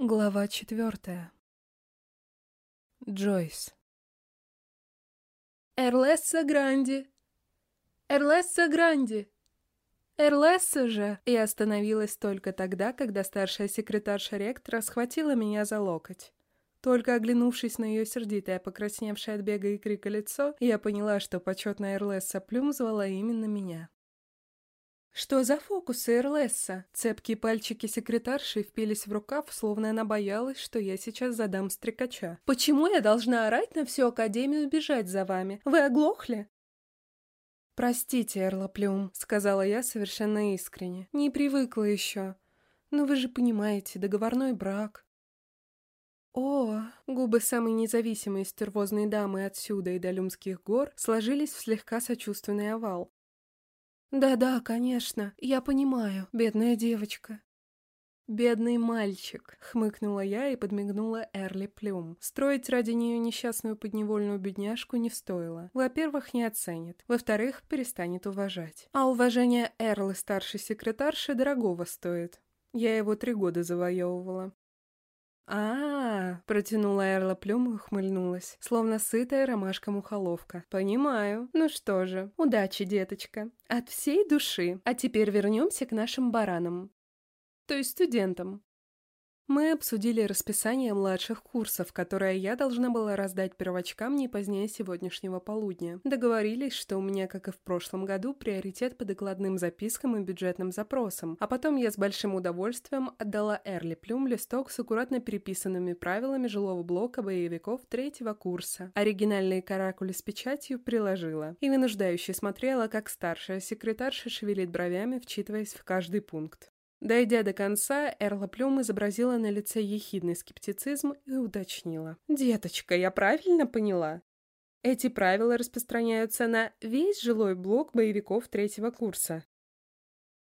Глава четвертая. Джойс. «Эрлесса Гранди! Эрлесса Гранди! Эрлесса же!» Я остановилась только тогда, когда старшая секретарша ректора схватила меня за локоть. Только оглянувшись на ее сердитое, покрасневшее от бега и крика лицо, я поняла, что почетная Эрлесса Плюм звала именно меня. «Что за фокусы, Эрлесса?» Цепкие пальчики секретарши впились в рукав, словно она боялась, что я сейчас задам стрекача. «Почему я должна орать на всю Академию бежать за вами? Вы оглохли?» «Простите, Эрла Плюм», — сказала я совершенно искренне. «Не привыкла еще. Но вы же понимаете, договорной брак». О, губы самой независимой стервозной дамы отсюда и до Люмских гор сложились в слегка сочувственный овал. «Да-да, конечно, я понимаю, бедная девочка». «Бедный мальчик», — хмыкнула я и подмигнула Эрли Плюм. Строить ради нее несчастную подневольную бедняжку не стоило. Во-первых, не оценит. Во-вторых, перестанет уважать. А уважение Эрлы старшей секретарши дорогого стоит. Я его три года завоевывала а, протянула Эрла Плюм и ухмыльнулась, словно сытая ромашка-мухоловка. «Понимаю. Ну что же, удачи, деточка. От всей души. А теперь вернемся к нашим баранам. То есть студентам. Мы обсудили расписание младших курсов, которое я должна была раздать первочкам не позднее сегодняшнего полудня. Договорились, что у меня, как и в прошлом году, приоритет по докладным запискам и бюджетным запросам, а потом я с большим удовольствием отдала Эрли Плюм листок с аккуратно переписанными правилами жилого блока боевиков третьего курса. Оригинальные каракули с печатью приложила и вынуждающе смотрела, как старшая секретарша шевелит бровями, вчитываясь в каждый пункт. Дойдя до конца, Эрла Плюм изобразила на лице ехидный скептицизм и уточнила. «Деточка, я правильно поняла? Эти правила распространяются на весь жилой блок боевиков третьего курса».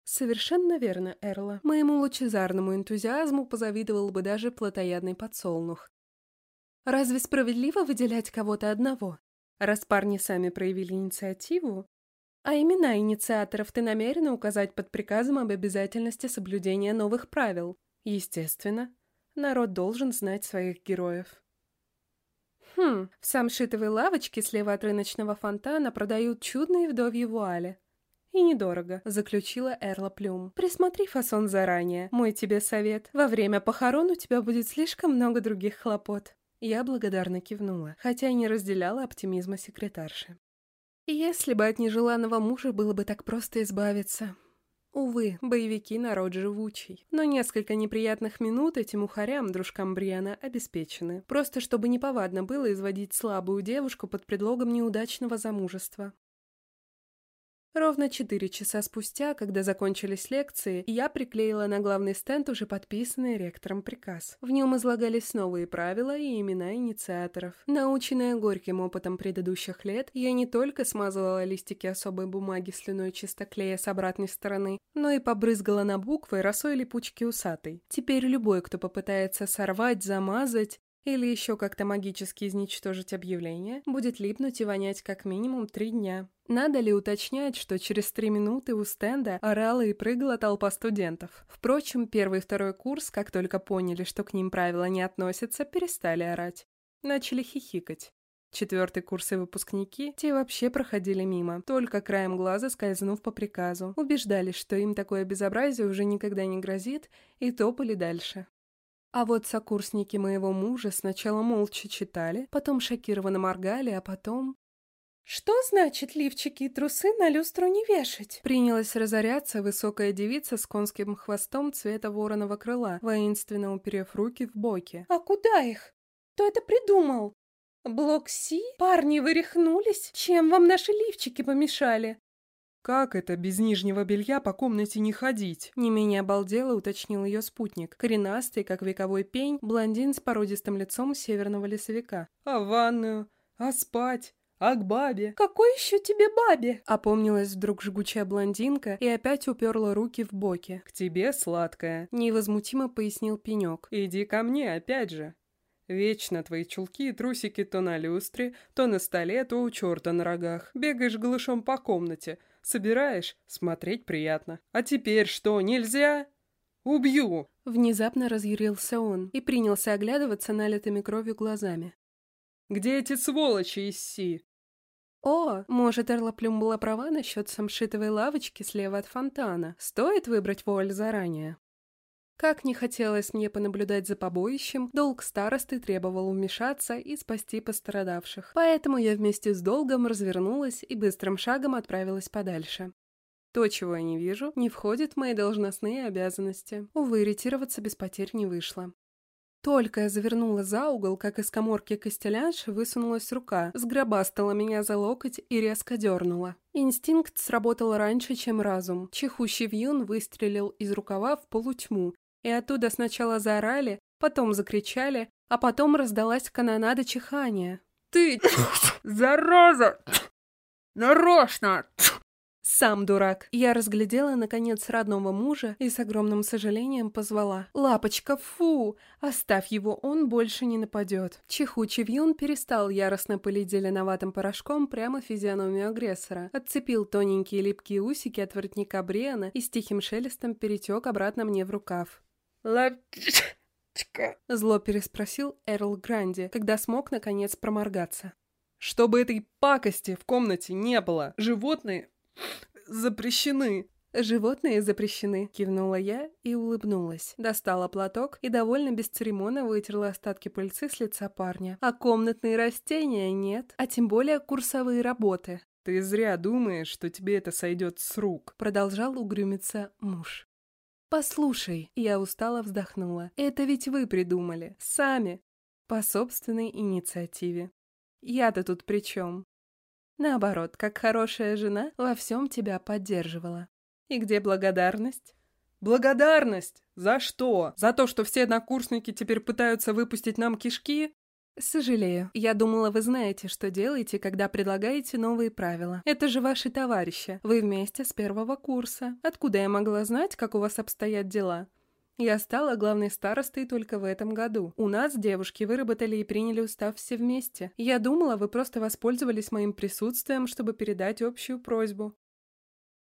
«Совершенно верно, Эрла. Моему лучезарному энтузиазму позавидовал бы даже плотоядный подсолнух. Разве справедливо выделять кого-то одного? Раз парни сами проявили инициативу, а имена инициаторов ты намерена указать под приказом об обязательности соблюдения новых правил. Естественно, народ должен знать своих героев. Хм, в самшитовой лавочке слева от рыночного фонтана продают чудные вдовьи вуали. И недорого, заключила Эрла Плюм. Присмотри фасон заранее. Мой тебе совет. Во время похорон у тебя будет слишком много других хлопот. Я благодарно кивнула, хотя и не разделяла оптимизма секретарши. Если бы от нежеланного мужа было бы так просто избавиться. Увы, боевики народ живучий. Но несколько неприятных минут этим ухарям, дружкам Бриана, обеспечены. Просто чтобы неповадно было изводить слабую девушку под предлогом неудачного замужества. Ровно четыре часа спустя, когда закончились лекции, я приклеила на главный стенд уже подписанный ректором приказ. В нем излагались новые правила и имена инициаторов. Наученная горьким опытом предыдущих лет, я не только смазывала листики особой бумаги слюной чистоклея с обратной стороны, но и побрызгала на буквы росой липучки усатой. Теперь любой, кто попытается сорвать, замазать или еще как-то магически изничтожить объявление, будет липнуть и вонять как минимум три дня. Надо ли уточнять, что через три минуты у стенда орала и прыгала толпа студентов? Впрочем, первый и второй курс, как только поняли, что к ним правила не относятся, перестали орать. Начали хихикать. Четвертый курс и выпускники, те вообще проходили мимо, только краем глаза скользнув по приказу. Убеждались, что им такое безобразие уже никогда не грозит, и топали дальше. А вот сокурсники моего мужа сначала молча читали, потом шокированно моргали, а потом... «Что значит лифчики и трусы на люстру не вешать?» Принялась разоряться высокая девица с конским хвостом цвета вороного крыла, воинственно уперев руки в боки. «А куда их? Кто это придумал? Блок Си? Парни, вы рехнулись? Чем вам наши лифчики помешали?» «Как это без нижнего белья по комнате не ходить?» Не менее обалдело уточнил ее спутник. Коренастый, как вековой пень, блондин с породистым лицом северного лесовика. «А ванную? А спать? А к бабе?» «Какой еще тебе бабе?» Опомнилась вдруг жгучая блондинка и опять уперла руки в боки. «К тебе, сладкая», — невозмутимо пояснил пенек. «Иди ко мне опять же». Вечно твои чулки и трусики то на люстре, то на столе, то у черта на рогах. Бегаешь голышом по комнате. Собираешь? Смотреть приятно. А теперь что, нельзя? Убью!» Внезапно разъярился он и принялся оглядываться налитыми кровью глазами. «Где эти сволочи из Си?» «О, может, Эрлоплюм была права насчет самшитовой лавочки слева от фонтана. Стоит выбрать воль заранее?» Как не хотелось мне понаблюдать за побоищем, долг старосты требовал вмешаться и спасти пострадавших. Поэтому я вместе с долгом развернулась и быстрым шагом отправилась подальше. То, чего я не вижу, не входит в мои должностные обязанности. Увы, ретироваться без потерь не вышло. Только я завернула за угол, как из коморки костелянши высунулась рука, сгробастала меня за локоть и резко дернула. Инстинкт сработал раньше, чем разум. Чехущий вьюн выстрелил из рукава в полутьму, и оттуда сначала заорали, потом закричали, а потом раздалась канонада чихания. «Ты, зараза! Нарочно!» Сам дурак. Я разглядела, наконец, родного мужа и с огромным сожалением позвала. «Лапочка, фу! Оставь его, он больше не нападет». Чихучий вьюн перестал яростно пылить зеленоватым порошком прямо в физиономию агрессора, отцепил тоненькие липкие усики от воротника Бриана и с тихим шелестом перетек обратно мне в рукав. «Лапочка!» Зло переспросил Эрл Гранди, когда смог, наконец, проморгаться. «Чтобы этой пакости в комнате не было, животные запрещены!» «Животные запрещены», — кивнула я и улыбнулась. Достала платок и довольно бесцеремонно вытерла остатки пыльцы с лица парня. А комнатные растения нет, а тем более курсовые работы. «Ты зря думаешь, что тебе это сойдет с рук», — продолжал угрюмиться муж. «Послушай», — я устало вздохнула, — «это ведь вы придумали, сами, по собственной инициативе. Я-то тут при чем?» Наоборот, как хорошая жена, во всем тебя поддерживала. И где благодарность? Благодарность? За что? За то, что все однокурсники теперь пытаются выпустить нам кишки? Сожалею. Я думала, вы знаете, что делаете, когда предлагаете новые правила. Это же ваши товарищи. Вы вместе с первого курса. Откуда я могла знать, как у вас обстоят дела? Я стала главной старостой только в этом году. У нас девушки выработали и приняли устав все вместе. Я думала, вы просто воспользовались моим присутствием, чтобы передать общую просьбу.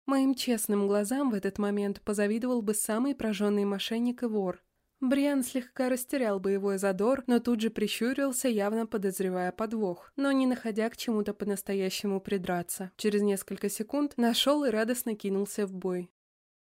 Моим честным глазам в этот момент позавидовал бы самый прожженный мошенник и вор. Бриан слегка растерял боевой задор, но тут же прищурился, явно подозревая подвох, но не находя к чему-то по-настоящему придраться. Через несколько секунд нашел и радостно кинулся в бой.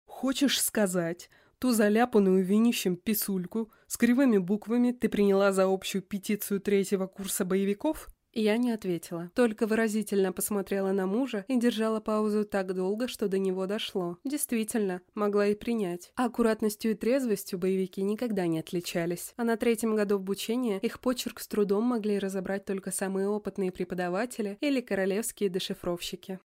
«Хочешь сказать, Ту заляпанную винищем писульку с кривыми буквами ты приняла за общую петицию третьего курса боевиков? Я не ответила, только выразительно посмотрела на мужа и держала паузу так долго, что до него дошло. Действительно, могла и принять. Аккуратностью и трезвостью боевики никогда не отличались, а на третьем году обучения их почерк с трудом могли разобрать только самые опытные преподаватели или королевские дешифровщики.